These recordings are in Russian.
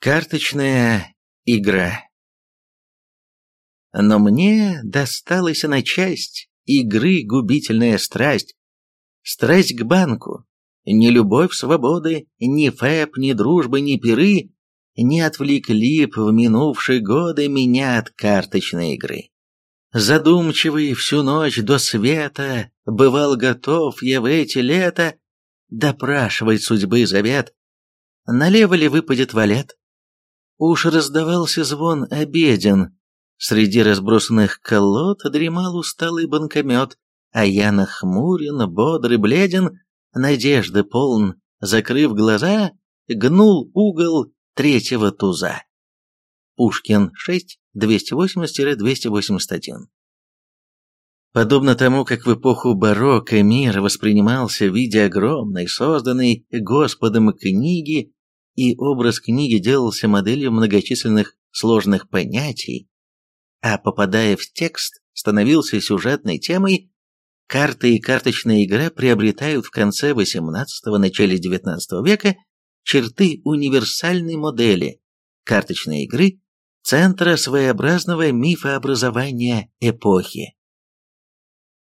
Карточная игра Но мне досталась на часть игры губительная страсть, страсть к банку, ни любовь свободы, ни фэп, ни дружбы, ни пиры не отвлекли б в минувшие годы меня от карточной игры. Задумчивый всю ночь до света, бывал готов я в эти лета допрашивать судьбы завет. Налево ли выпадет валет? Уж раздавался звон обеден. Среди разбросанных колод дремал усталый банкомет, а я нахмурен, бодрый, бледен, надежды полн, закрыв глаза, гнул угол третьего туза. Пушкин 6, 280-281 Подобно тому, как в эпоху барокко мир воспринимался в виде огромной, созданной Господом книги, и образ книги делался моделью многочисленных сложных понятий, а попадая в текст, становился сюжетной темой, карты и карточная игра приобретают в конце XVIII – начале XIX века черты универсальной модели карточной игры, центра своеобразного мифообразования эпохи.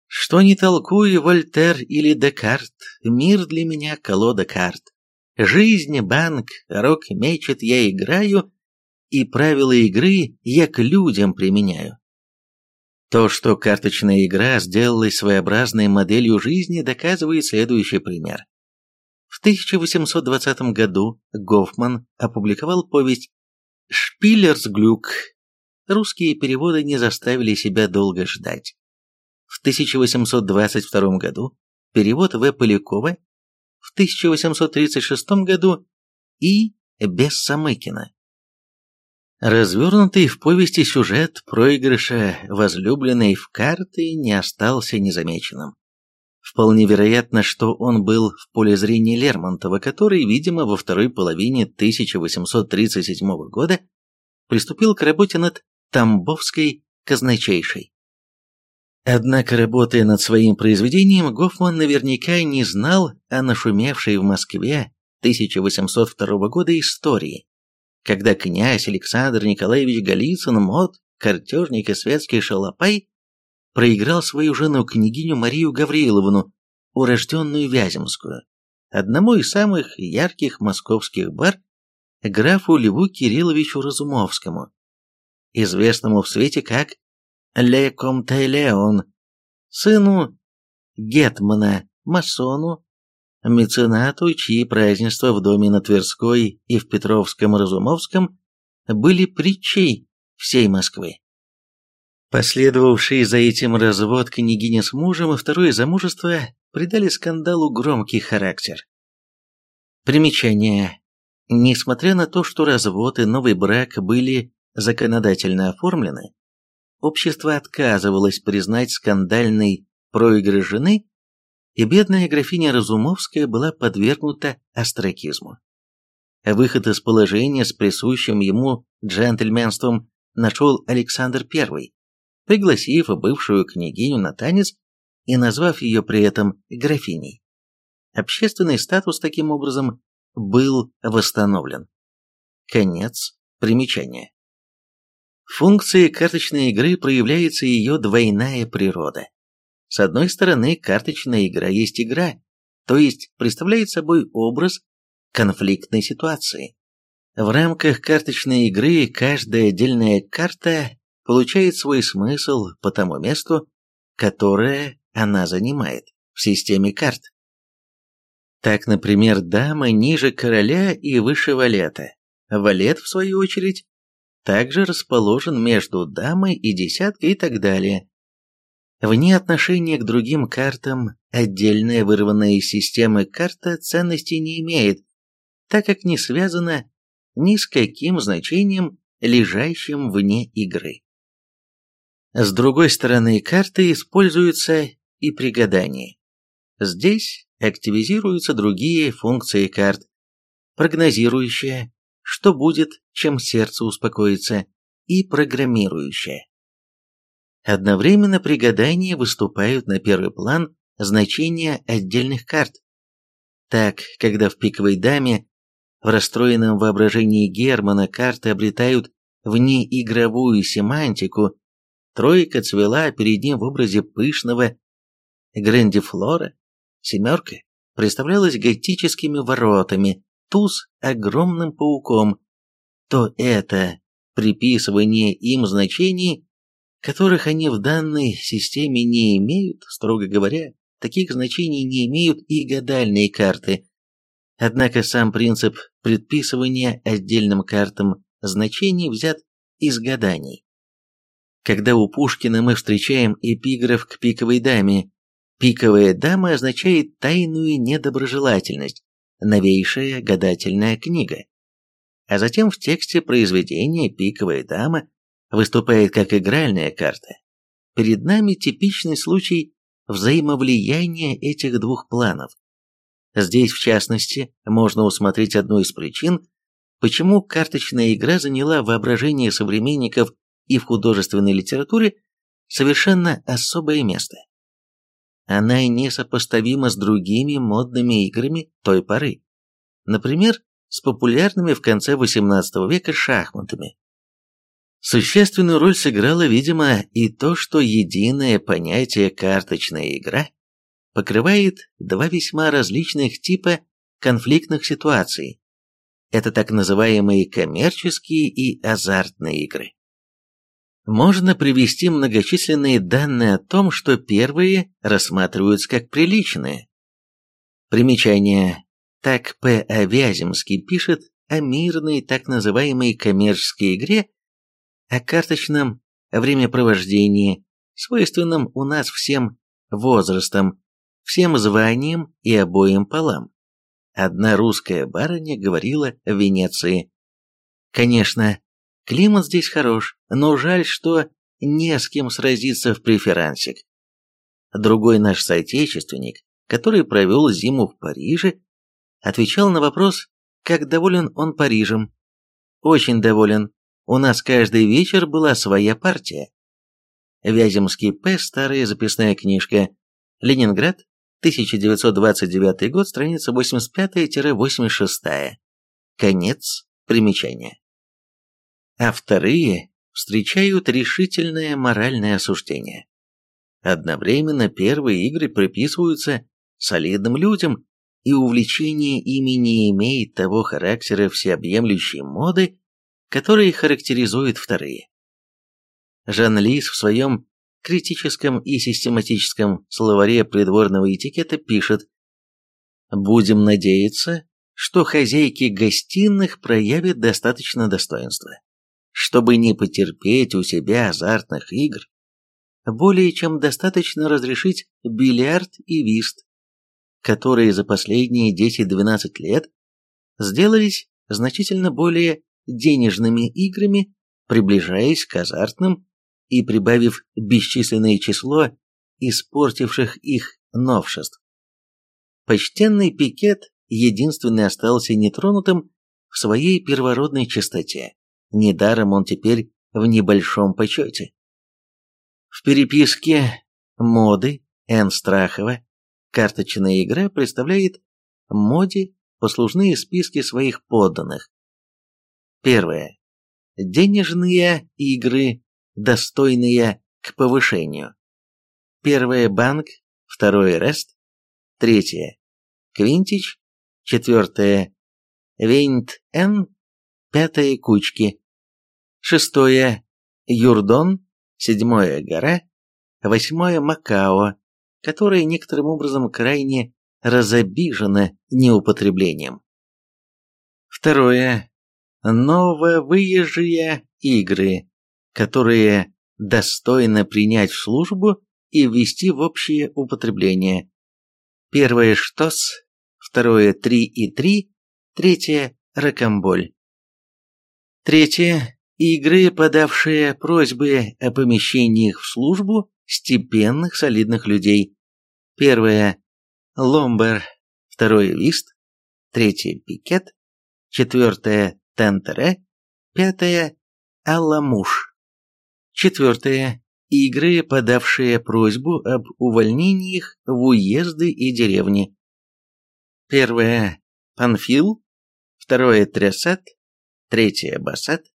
Что не толкуй, Вольтер или Декарт, мир для меня колода карт. Жизнь, банк, рок мечет, я играю, и правила игры я к людям применяю. То, что карточная игра сделалась своеобразной моделью жизни, доказывает следующий пример. В 1820 году Гофман опубликовал повесть «Шпиллерсглюк». Русские переводы не заставили себя долго ждать. В 1822 году перевод В. Полякова в 1836 году и Бессамыкина. Развернутый в повести сюжет проигрыша возлюбленной в карты не остался незамеченным. Вполне вероятно, что он был в поле зрения Лермонтова, который, видимо, во второй половине 1837 года приступил к работе над Тамбовской казначейшей. Однако, работая над своим произведением, Гофман наверняка не знал о нашумевшей в Москве 1802 года истории, когда князь Александр Николаевич Голицын, мод, картежник и светский шалопай, проиграл свою жену, княгиню Марию Гавриловну, урожденную Вяземскую, одному из самых ярких московских бар, графу Льву Кирилловичу Разумовскому, известному в свете как Ле Комте Леон, сыну Гетмана, масону, меценату, чьи празднества в доме на Тверской и в Петровском-Разумовском были притчей всей Москвы. Последовавший за этим развод княгини с мужем и второе замужество придали скандалу громкий характер. Примечание. Несмотря на то, что развод и новый брак были законодательно оформлены, общество отказывалось признать скандальный проигрыш жены, и бедная графиня Разумовская была подвергнута остракизму. Выход из положения с присущим ему джентльменством нашел Александр I, пригласив бывшую княгиню на танец и назвав ее при этом графиней. Общественный статус таким образом был восстановлен. Конец примечания. Функцией карточной игры проявляется ее двойная природа. С одной стороны, карточная игра есть игра, то есть представляет собой образ конфликтной ситуации. В рамках карточной игры каждая отдельная карта получает свой смысл по тому месту, которое она занимает в системе карт. Так, например, дама ниже короля и выше валета. Валет, в свою очередь, также расположен между дамой и десяткой и так далее. Вне отношения к другим картам отдельная вырванная из системы карта ценности не имеет, так как не связана ни с каким значением, лежащим вне игры. С другой стороны, карты используются и при гадании. Здесь активизируются другие функции карт, прогнозирующая, что будет, чем сердце успокоится, и программирующая. Одновременно при гадании выступают на первый план значения отдельных карт. Так, когда в пиковой даме В расстроенном воображении Германа карты обретают внеигровую семантику. Тройка цвела перед ним в образе пышного грандифлора. Семерка представлялась готическими воротами, туз – огромным пауком. То это приписывание им значений, которых они в данной системе не имеют, строго говоря, таких значений не имеют и гадальные карты. Однако сам принцип предписывания отдельным картам значений взят из гаданий. Когда у Пушкина мы встречаем эпиграф к пиковой даме, пиковая дама означает тайную недоброжелательность, новейшая гадательная книга. А затем в тексте произведения пиковая дама выступает как игральная карта. Перед нами типичный случай взаимовлияния этих двух планов. Здесь, в частности, можно усмотреть одну из причин, почему карточная игра заняла воображение современников и в художественной литературе совершенно особое место. Она несопоставима с другими модными играми той поры. Например, с популярными в конце XVIII века шахматами. Существенную роль сыграло, видимо, и то, что единое понятие «карточная игра» покрывает два весьма различных типа конфликтных ситуаций. Это так называемые коммерческие и азартные игры. Можно привести многочисленные данные о том, что первые рассматриваются как приличные. Примечание. Так П. Авяземский пишет о мирной так называемой коммерческой игре о карточном времяпровождении, свойственном у нас всем возрастам, всем званиям и обоим полам. Одна русская барыня говорила в Венеции. Конечно, климат здесь хорош, но жаль, что не с кем сразиться в преферансик. Другой наш соотечественник, который провел зиму в Париже, отвечал на вопрос, как доволен он Парижем. Очень доволен, у нас каждый вечер была своя партия. Вяземский П. Старая записная книжка. Ленинград, 1929 год, страница 85-86. Конец примечания. А вторые встречают решительное моральное осуждение. Одновременно первые игры приписываются солидным людям, и увлечение ими не имеет того характера всеобъемлющей моды, которые характеризуют вторые. Жан Лис в своем критическом и систематическом словаре придворного этикета пишет «Будем надеяться, что хозяйки гостиных проявят достаточно достоинства, чтобы не потерпеть у себя азартных игр, более чем достаточно разрешить бильярд и вист, которые за последние 10-12 лет сделались значительно более денежными играми, приближаясь к азартным и прибавив бесчисленное число испортивших их новшеств. Почтенный пикет единственный остался нетронутым в своей первородной чистоте. Недаром он теперь в небольшом почете. В переписке моды Н. Страхова карточная игра представляет моде послужные списки своих подданных, Первое. Денежные игры, достойные к повышению. Первое – банк, второе – рест, третье – квинтич, четвертое – вейнт-н, пятое – кучки, шестое – юрдон, седьмое – гора, восьмое – Макао, которое некоторым образом крайне разобижено неупотреблением. Второе нововыезжие игры, которые достойно принять в службу и ввести в общее употребление. Первое – штос, второе – три и три, третье – ракомболь. Третье – игры, подавшие просьбы о помещениях в службу степенных солидных людей. Первое – ломбер, второе – вист, третье – пикет, четвертое Тентере. Пятое – Алламуш. Четвертое – игры, подавшие просьбу об увольнениях в уезды и деревни. Первое – Панфил. второе трясет, третье басет,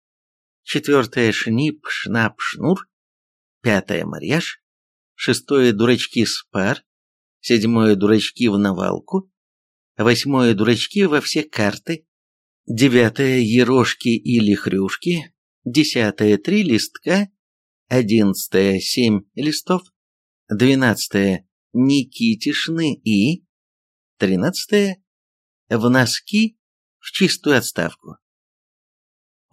четвертое шнип, шнап, шнур, пятое марьяж, шестое дурачки спар, седьмое дурачки в навалку, восьмое дурачки во все карты, девятое ерошки или хрюшки, десятое три листка, одиннадцатое семь листов, двенадцатое Никитишны и тринадцатое в носки в чистую отставку.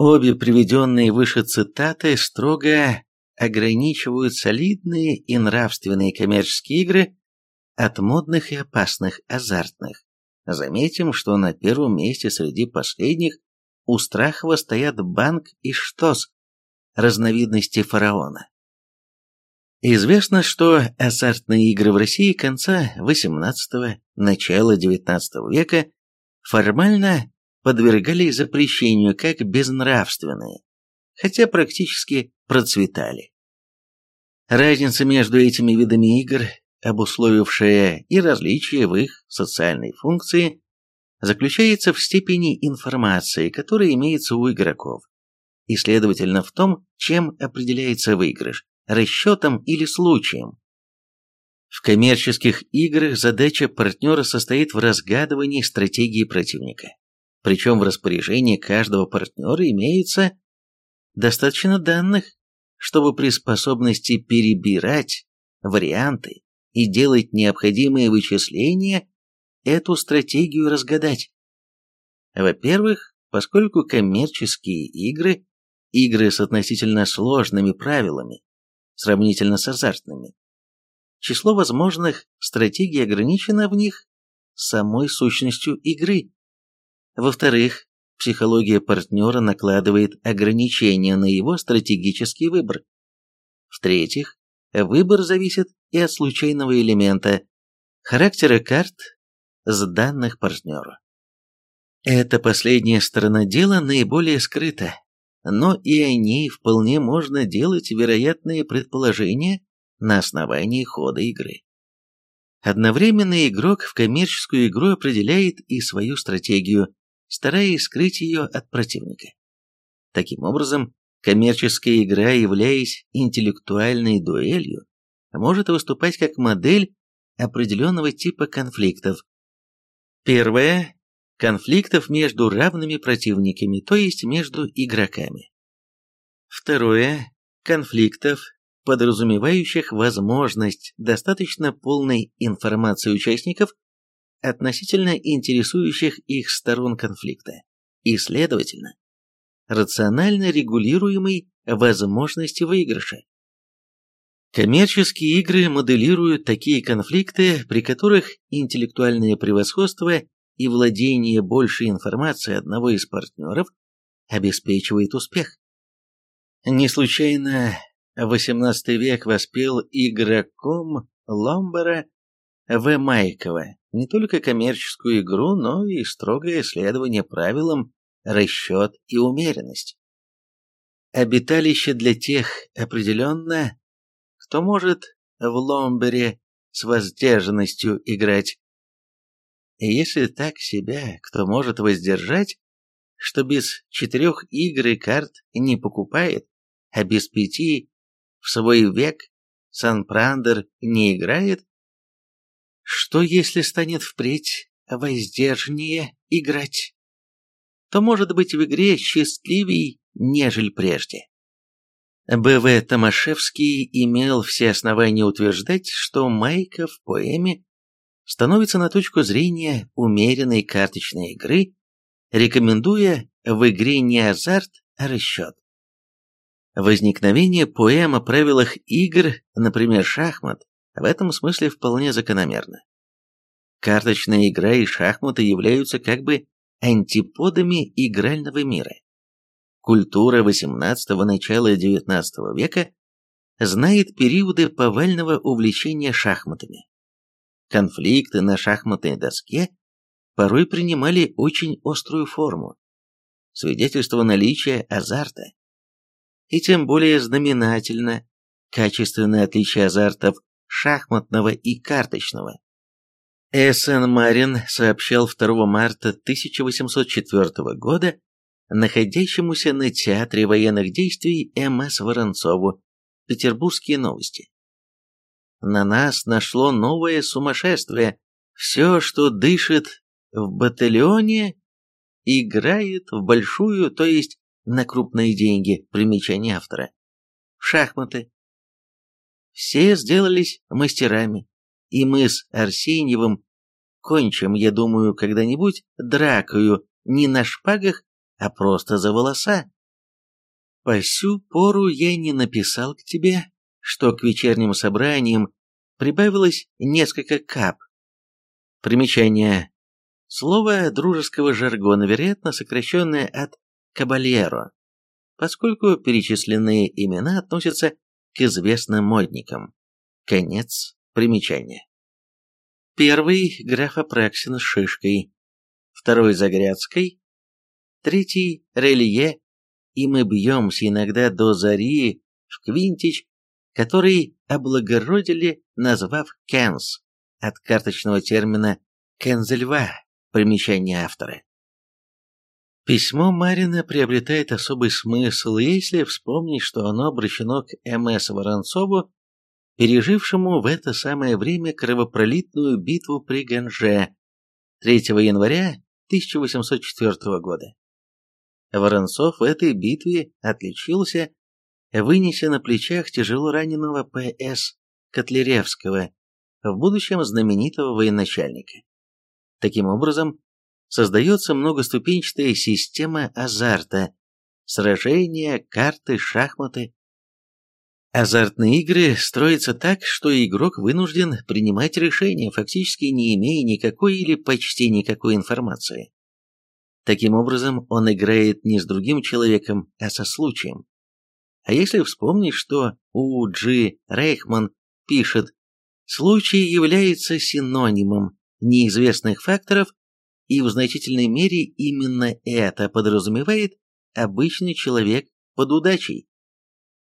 Обе приведенные выше цитаты строго ограничивают солидные и нравственные коммерческие игры от модных и опасных азартных. Заметим, что на первом месте среди последних у Страхова стоят банк и штос, разновидности фараона. Известно, что азартные игры в России конца XVIII – начала XIX века формально подвергались запрещению как безнравственные, хотя практически процветали. Разница между этими видами игр, обусловившая и различия в их социальной функции, заключается в степени информации, которая имеется у игроков, и, следовательно, в том, чем определяется выигрыш – расчетом или случаем. В коммерческих играх задача партнера состоит в разгадывании стратегии противника. Причем в распоряжении каждого партнера имеется достаточно данных, чтобы при способности перебирать варианты и делать необходимые вычисления эту стратегию разгадать. Во-первых, поскольку коммерческие игры – игры с относительно сложными правилами, сравнительно с азартными, число возможных стратегий ограничено в них самой сущностью игры. Во-вторых, психология партнера накладывает ограничения на его стратегический выбор. В-третьих, выбор зависит и от случайного элемента, характера карт с данных партнера. Эта последняя сторона дела наиболее скрыта, но и о ней вполне можно делать вероятные предположения на основании хода игры. Одновременно игрок в коммерческую игру определяет и свою стратегию, стараясь скрыть ее от противника. Таким образом, коммерческая игра, являясь интеллектуальной дуэлью, может выступать как модель определенного типа конфликтов. Первое – конфликтов между равными противниками, то есть между игроками. Второе – конфликтов, подразумевающих возможность достаточно полной информации участников относительно интересующих их сторон конфликта и, следовательно, рационально регулируемой возможности выигрыша. Коммерческие игры моделируют такие конфликты, при которых интеллектуальное превосходство и владение большей информацией одного из партнеров обеспечивает успех. Не случайно XVIII век воспел игроком Ломбера В. Майкова не только коммерческую игру, но и строгое следование правилам расчет и умеренность. Обиталище для тех определенно, кто может в ломбере с воздержанностью играть. И если так себя, кто может воздержать, что без четырех игр и карт не покупает, а без пяти в свой век Сан-Прандер не играет, что если станет впредь воздержнее играть? То может быть в игре счастливей, нежели прежде. Б.В. Томашевский имел все основания утверждать, что Майка в поэме становится на точку зрения умеренной карточной игры, рекомендуя в игре не азарт, а расчет. Возникновение поэм о правилах игр, например, шахмат, в этом смысле вполне закономерно. Карточная игра и шахматы являются как бы антиподами игрального мира. Культура XVIII – начала XIX века знает периоды повального увлечения шахматами. Конфликты на шахматной доске порой принимали очень острую форму, свидетельство наличия азарта. И тем более знаменательно качественное отличие азартов шахматного и карточного. Эссен Марин сообщал 2 марта 1804 года находящемуся на театре военных действий М.С. Воронцову «Петербургские новости». На нас нашло новое сумасшествие. Все, что дышит в батальоне, играет в большую, то есть на крупные деньги, примечание автора. В шахматы. Все сделались мастерами, и мы с Арсеньевым кончим, я думаю, когда-нибудь дракою не на шпагах, а просто за волоса. По сю пору я не написал к тебе, что к вечерним собраниям прибавилось несколько кап. Примечание. Слово дружеского жаргона, вероятно, сокращенное от «кабальеро», поскольку перечисленные имена относятся к известным модникам. Конец примечания. Первый – граф Апраксин с шишкой, второй – Загрядской, третий – Релье, и мы бьемся иногда до зари в Квинтич, который облагородили, назвав Кенс от карточного термина «кензельва» примечание автора. Письмо Марина приобретает особый смысл, если вспомнить, что оно обращено к М.С. Воронцову, пережившему в это самое время кровопролитную битву при Ганже 3 января 1804 года. Воронцов в этой битве отличился, вынеся на плечах тяжело раненого П.С. Котляревского, в будущем знаменитого военачальника. Таким образом, создается многоступенчатая система азарта, сражения, карты, шахматы. Азартные игры строятся так, что игрок вынужден принимать решения, фактически не имея никакой или почти никакой информации. Таким образом, он играет не с другим человеком, а со случаем. А если вспомнить, что У. Джи Рейхман пишет, случай является синонимом неизвестных факторов, и в значительной мере именно это подразумевает обычный человек под удачей,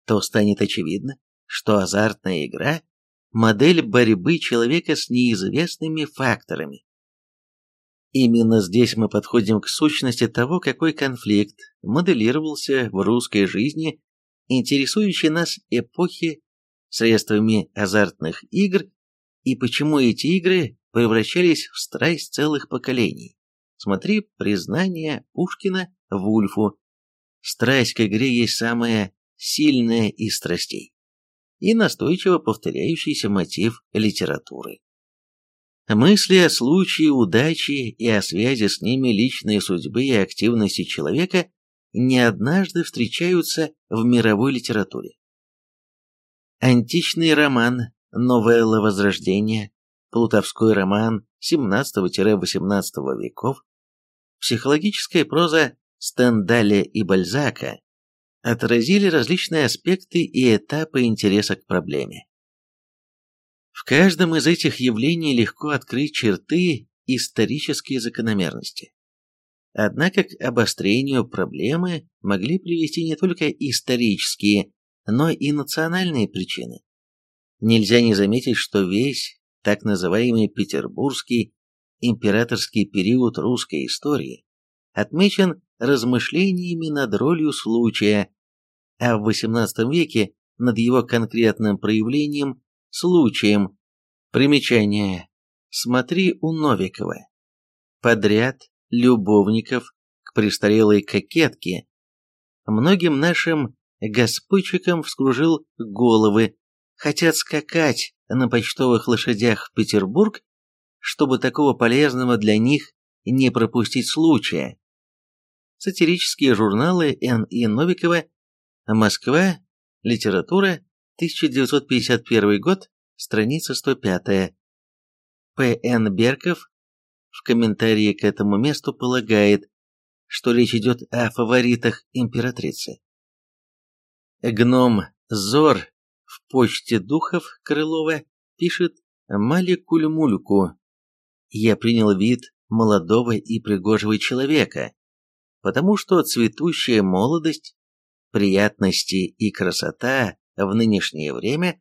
то станет очевидно, что азартная игра – модель борьбы человека с неизвестными факторами. Именно здесь мы подходим к сущности того, какой конфликт моделировался в русской жизни, интересующей нас эпохи средствами азартных игр, и почему эти игры превращались в страсть целых поколений. Смотри признание Пушкина Вульфу. Страсть к игре есть самая сильная из страстей и настойчиво повторяющийся мотив литературы. Мысли о случае удачи и о связи с ними личной судьбы и активности человека не однажды встречаются в мировой литературе. Античный роман, новелла Возрождения, плутовской роман 17-18 веков, психологическая проза Стендаля и Бальзака отразили различные аспекты и этапы интереса к проблеме. В каждом из этих явлений легко открыть черты исторические закономерности. Однако к обострению проблемы могли привести не только исторические, но и национальные причины. Нельзя не заметить, что весь так называемый Петербургский императорский период русской истории отмечен размышлениями над ролью случая, а в XVIII веке над его конкретным проявлением случаем. Примечание. Смотри у Новикова. Подряд любовников к престарелой кокетке. Многим нашим господчикам вскружил головы, хотят скакать на почтовых лошадях в Петербург, чтобы такого полезного для них не пропустить случая. Сатирические журналы Н. И. Новикова «Москва. Литература. 1951 год. Страница 105». П. Н. Берков в комментарии к этому месту полагает, что речь идет о фаворитах императрицы. Гном Зор в почте духов Крылова пишет Маликульмульку. Я принял вид молодого и пригожего человека, потому что цветущая молодость, приятности и красота в нынешнее время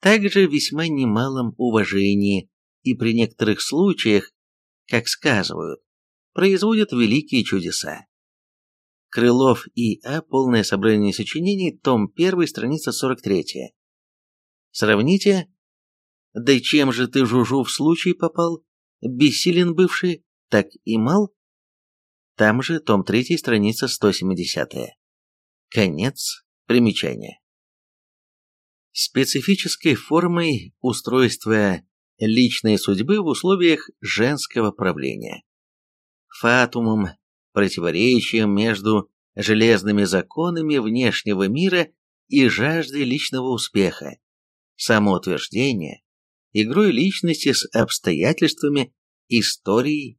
также весьма немалом уважении и при некоторых случаях, как сказывают, производят великие чудеса. Крылов И.А. Полное собрание сочинений, том 1, страница 43. Сравните. Да чем же ты, Жужу, в случай попал? Бессилен бывший, так и мал? Там же, том 3, страница 170. Конец примечания. Специфической формой устройства личной судьбы в условиях женского правления. Фатумом, противоречием между железными законами внешнего мира и жаждой личного успеха, самоутверждения, игрой личности с обстоятельствами, историей,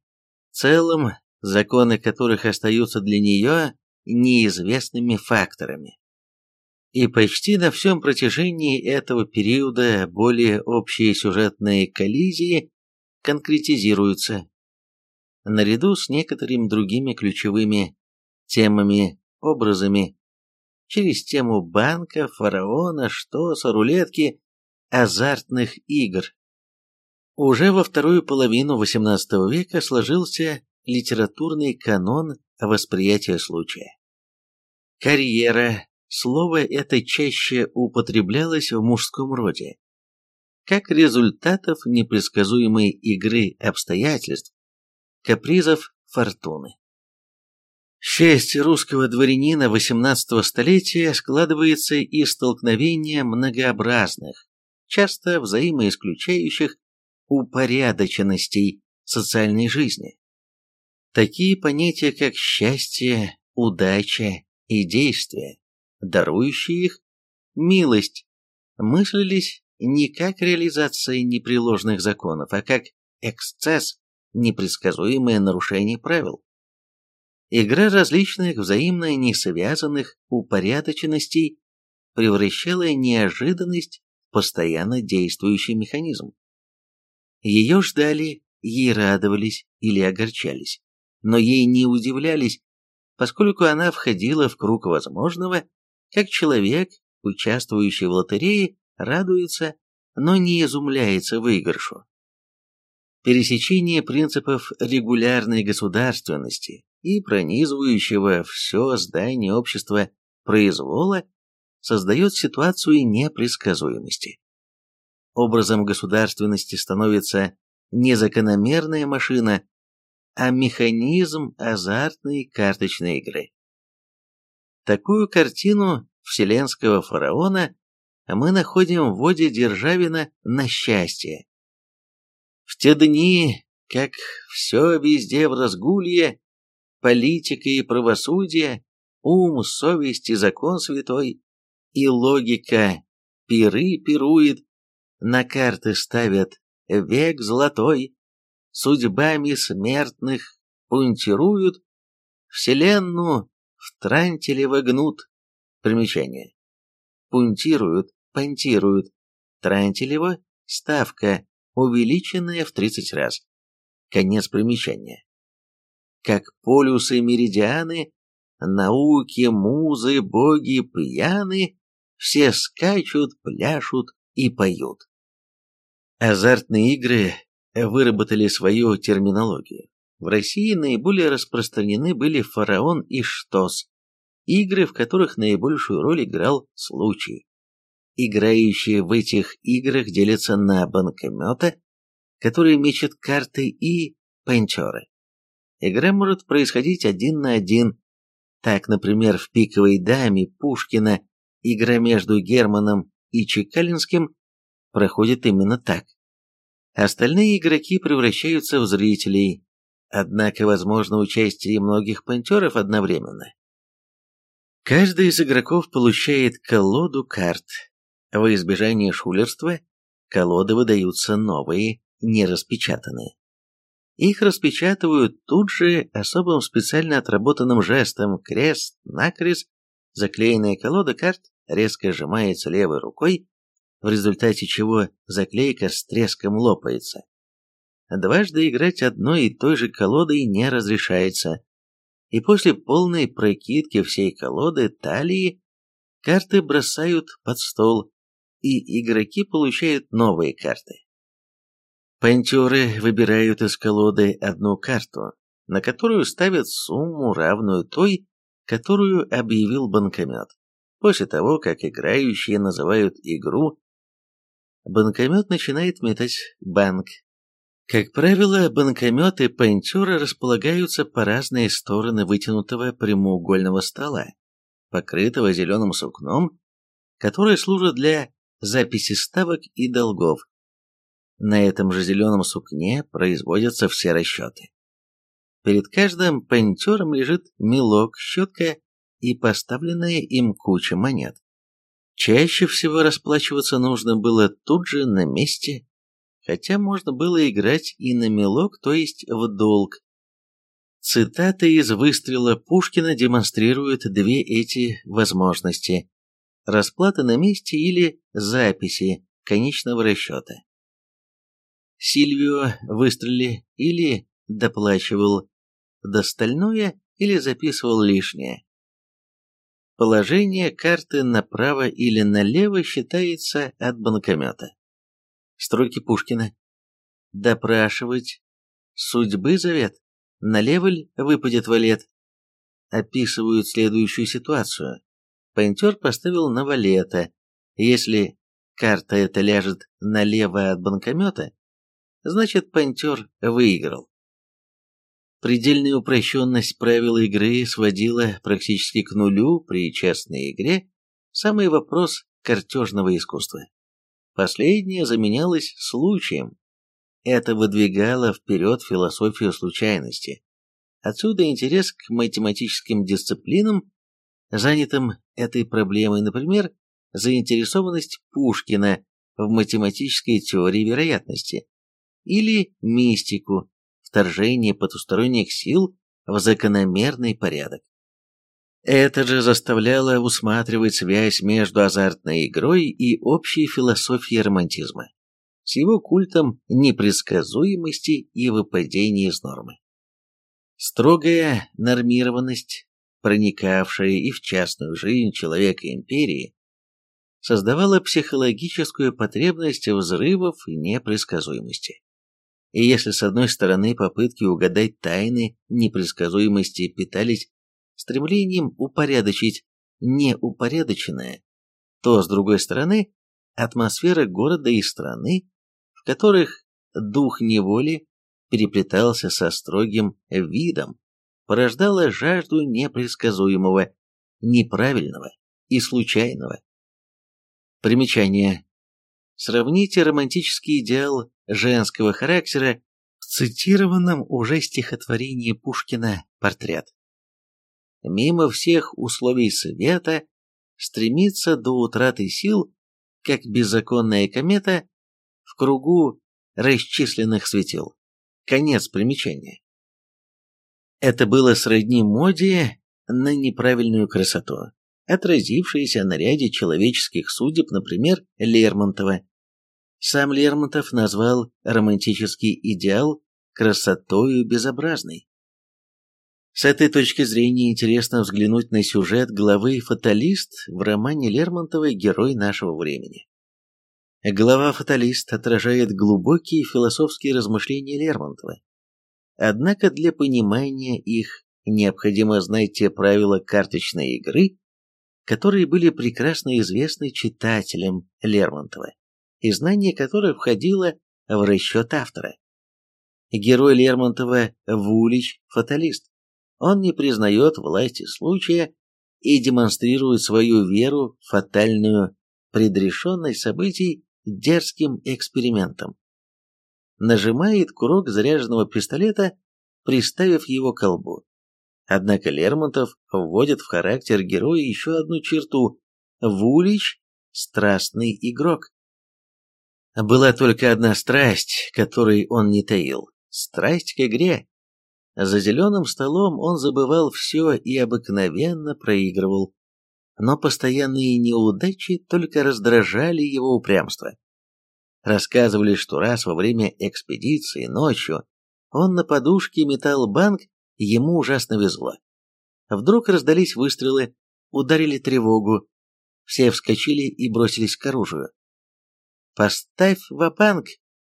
целым законы которых остаются для нее неизвестными факторами. И почти на всем протяжении этого периода более общие сюжетные коллизии конкретизируются. Наряду с некоторыми другими ключевыми темами, образами, через тему банка, фараона, штоса, рулетки, азартных игр. Уже во вторую половину XVIII века сложился литературный канон восприятия случая. Карьера. Слово это чаще употреблялось в мужском роде. Как результатов непредсказуемой игры обстоятельств, капризов фортуны. Счастье русского дворянина XVIII столетия складывается из столкновения многообразных, часто взаимоисключающих упорядоченностей социальной жизни. Такие понятия, как счастье, удача и действие, дарующие их, милость, мыслились не как реализация непреложных законов, а как эксцесс, непредсказуемое нарушение правил. Игра различных взаимно несвязанных упорядоченностей превращала неожиданность постоянно действующий механизм. Ее ждали, ей радовались или огорчались но ей не удивлялись, поскольку она входила в круг возможного, как человек, участвующий в лотерее, радуется, но не изумляется выигрышу. Пересечение принципов регулярной государственности и пронизывающего все здание общества произвола создает ситуацию непредсказуемости. Образом государственности становится незакономерная машина, а механизм азартной карточной игры. Такую картину вселенского фараона мы находим в воде Державина на счастье. В те дни, как все везде в разгулье, политика и правосудие, ум, совесть и закон святой, и логика пиры пирует, на карты ставят век золотой, судьбами смертных пунктируют, вселенную в трантелево гнут. Примечание. Пунктируют, понтируют. Трантелево – ставка, увеличенная в 30 раз. Конец примечания. Как полюсы меридианы, науки, музы, боги пьяны, все скачут, пляшут и поют. Азартные игры выработали свою терминологию. В России наиболее распространены были фараон и штос, игры, в которых наибольшую роль играл случай. Играющие в этих играх делятся на банкомета, которые мечет карты, и пантеры. Игра может происходить один на один. Так, например, в «Пиковой даме» Пушкина игра между Германом и Чекалинским проходит именно так. Остальные игроки превращаются в зрителей, однако возможно участие многих пантеров одновременно. Каждый из игроков получает колоду карт. Во избежание шулерства колоды выдаются новые, не распечатанные. Их распечатывают тут же особым специально отработанным жестом крест-накрест, заклеенная колода карт резко сжимается левой рукой в результате чего заклейка с треском лопается. Дважды играть одной и той же колодой не разрешается, и после полной прокидки всей колоды талии карты бросают под стол, и игроки получают новые карты. Пантеры выбирают из колоды одну карту, на которую ставят сумму, равную той, которую объявил банкомет. После того, как играющие называют игру, банкомет начинает метать банк. Как правило, банкометы пантера располагаются по разные стороны вытянутого прямоугольного стола, покрытого зеленым сукном, которое служит для записи ставок и долгов. На этом же зеленом сукне производятся все расчеты. Перед каждым пантером лежит мелок, щетка и поставленная им куча монет. Чаще всего расплачиваться нужно было тут же на месте, хотя можно было играть и на мелок, то есть в долг. Цитаты из выстрела Пушкина демонстрируют две эти возможности – расплата на месте или записи конечного расчета. Сильвио выстрели или доплачивал достальное или записывал лишнее. Положение карты направо или налево считается от банкомета. Строки Пушкина. Допрашивать. Судьбы завет. Налево ли выпадет валет? Описывают следующую ситуацию. Пантер поставил на валета. Если карта эта ляжет налево от банкомета, значит пантер выиграл. Предельная упрощенность правил игры сводила практически к нулю при частной игре самый вопрос картежного искусства. Последнее заменялось случаем. Это выдвигало вперед философию случайности. Отсюда интерес к математическим дисциплинам, занятым этой проблемой, например, заинтересованность Пушкина в математической теории вероятности, или мистику, вторжение потусторонних сил в закономерный порядок. Это же заставляло усматривать связь между азартной игрой и общей философией романтизма, с его культом непредсказуемости и выпадения из нормы. Строгая нормированность, проникавшая и в частную жизнь человека империи, создавала психологическую потребность взрывов и непредсказуемости. И если с одной стороны попытки угадать тайны непредсказуемости питались стремлением упорядочить неупорядоченное, то с другой стороны атмосфера города и страны, в которых дух неволи переплетался со строгим видом, порождала жажду непредсказуемого, неправильного и случайного. Примечание. Сравните романтический идеал женского характера в цитированном уже стихотворении Пушкина «Портрет». Мимо всех условий света стремится до утраты сил, как беззаконная комета в кругу расчисленных светил. Конец примечания. Это было сродни моде на неправильную красоту, отразившейся на ряде человеческих судеб, например, Лермонтова, сам Лермонтов назвал романтический идеал красотою безобразной. С этой точки зрения интересно взглянуть на сюжет главы «Фаталист» в романе Лермонтова «Герой нашего времени». Глава «Фаталист» отражает глубокие философские размышления Лермонтова. Однако для понимания их необходимо знать те правила карточной игры, которые были прекрасно известны читателям Лермонтова и знание которых входило в расчет автора. Герой Лермонтова Вулич – фаталист. Он не признает власти случая и демонстрирует свою веру в фатальную предрешенность событий дерзким экспериментом. Нажимает курок заряженного пистолета, приставив его к колбу. Однако Лермонтов вводит в характер героя еще одну черту – Вулич – страстный игрок. Была только одна страсть, которой он не таил – страсть к игре. За зеленым столом он забывал все и обыкновенно проигрывал. Но постоянные неудачи только раздражали его упрямство. Рассказывали, что раз во время экспедиции ночью он на подушке метал банк, ему ужасно везло. Вдруг раздались выстрелы, ударили тревогу. Все вскочили и бросились к оружию. «Поставь в банк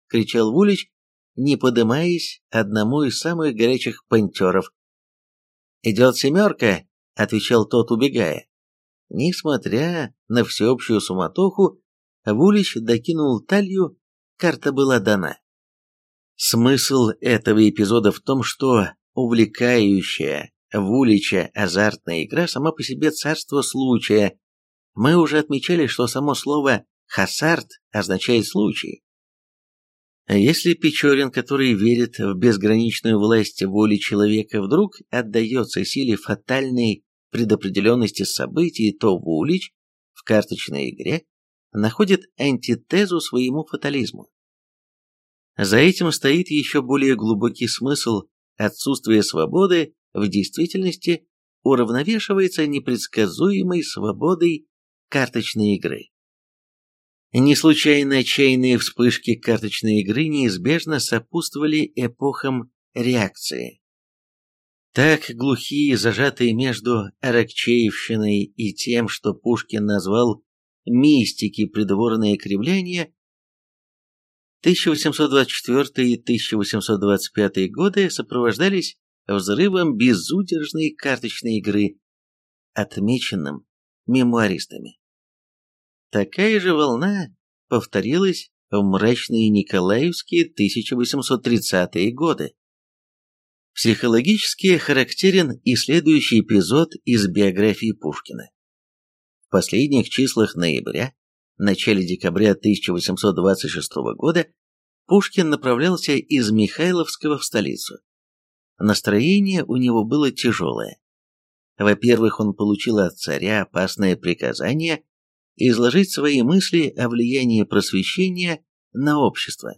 кричал Вулич не подымаясь одному из самых горячих пантеров. «Идет семерка», — отвечал тот, убегая. Несмотря на всеобщую суматоху, Вулич докинул талью, карта была дана. Смысл этого эпизода в том, что увлекающая Вулича азартная игра сама по себе царство случая. Мы уже отмечали, что само слово «хасарт» означает «случай». Если Печорин, который верит в безграничную власть воли человека, вдруг отдается силе фатальной предопределенности событий, то Вулич в карточной игре находит антитезу своему фатализму. За этим стоит еще более глубокий смысл отсутствия свободы в действительности уравновешивается непредсказуемой свободой карточной игры. Не случайно отчаянные вспышки карточной игры неизбежно сопутствовали эпохам реакции. Так глухие, зажатые между Аракчеевщиной и тем, что Пушкин назвал мистики придворные кривляния, 1824 и 1825 годы сопровождались взрывом безудержной карточной игры, отмеченным мемуаристами. Такая же волна повторилась в мрачные Николаевские 1830-е годы. Психологически характерен и следующий эпизод из биографии Пушкина. В последних числах ноября, начале декабря 1826 года Пушкин направлялся из Михайловского в столицу. Настроение у него было тяжелое. Во-первых, он получил от царя опасное приказание изложить свои мысли о влиянии просвещения на общество.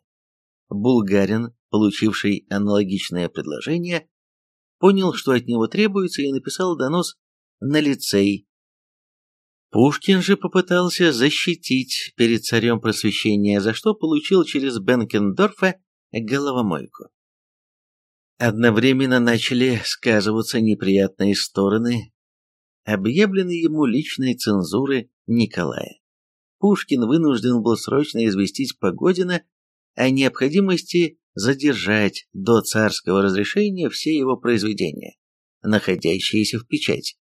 Булгарин, получивший аналогичное предложение, понял, что от него требуется, и написал донос на лицей. Пушкин же попытался защитить перед царем просвещения, за что получил через Бенкендорфа головомойку. Одновременно начали сказываться неприятные стороны объявленной ему личной цензуры Николая. Пушкин вынужден был срочно известить Погодина о необходимости задержать до царского разрешения все его произведения, находящиеся в печати.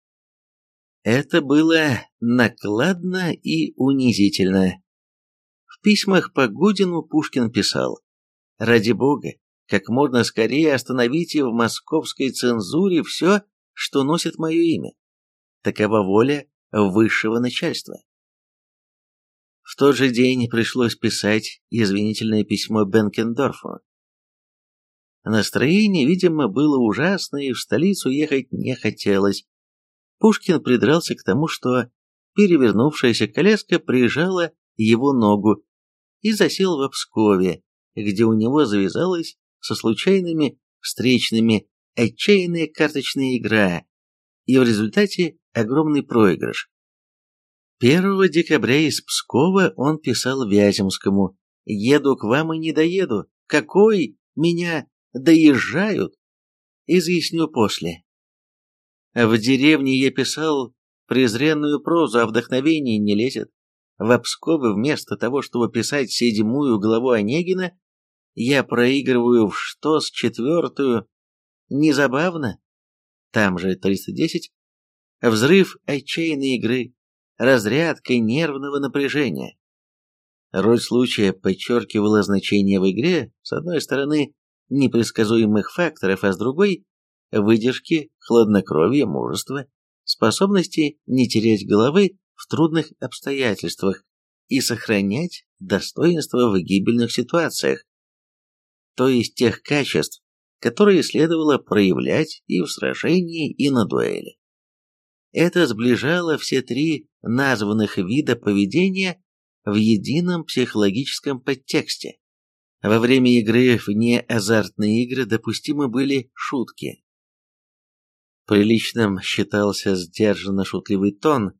Это было накладно и унизительно. В письмах Погодину Пушкин писал «Ради Бога, как можно скорее остановите в московской цензуре все, что носит мое имя. Такова воля высшего начальства. В тот же день пришлось писать извинительное письмо Бенкендорфу. Настроение, видимо, было ужасное, и в столицу ехать не хотелось. Пушкин придрался к тому, что перевернувшаяся коляска прижала его ногу и засел в Пскове, где у него завязалась со случайными встречными отчаянная карточная игра, и в результате огромный проигрыш. 1 декабря из Пскова он писал Вяземскому «Еду к вам и не доеду. Какой? Меня доезжают?» Изъясню после. В деревне я писал презренную прозу, а вдохновение не лезет. В Пскове вместо того, чтобы писать седьмую главу Онегина, я проигрываю в что с четвертую. Незабавно? Там же 310 взрыв отчаянной игры, разрядка нервного напряжения. Роль случая подчеркивала значение в игре, с одной стороны, непредсказуемых факторов, а с другой – выдержки, хладнокровия, мужества, способности не терять головы в трудных обстоятельствах и сохранять достоинство в гибельных ситуациях, то есть тех качеств, которые следовало проявлять и в сражении, и на дуэли. Это сближало все три названных вида поведения в едином психологическом подтексте. Во время игры в неазартные игры допустимы были шутки. Приличным считался сдержанно шутливый тон.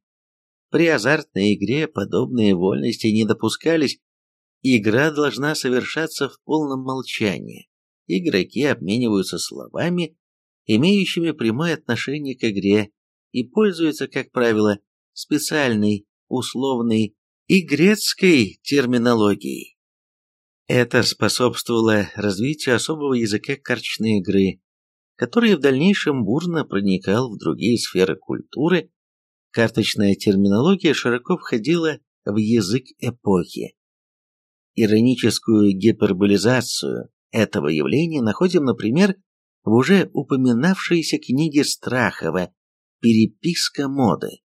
При азартной игре подобные вольности не допускались. Игра должна совершаться в полном молчании. Игроки обмениваются словами, имеющими прямое отношение к игре, и пользуется, как правило, специальной, условной и грецкой терминологией. Это способствовало развитию особого языка карточной игры, который в дальнейшем бурно проникал в другие сферы культуры. Карточная терминология широко входила в язык эпохи. Ироническую гиперболизацию этого явления находим, например, в уже упоминавшейся книге Страхова «Переписка моды».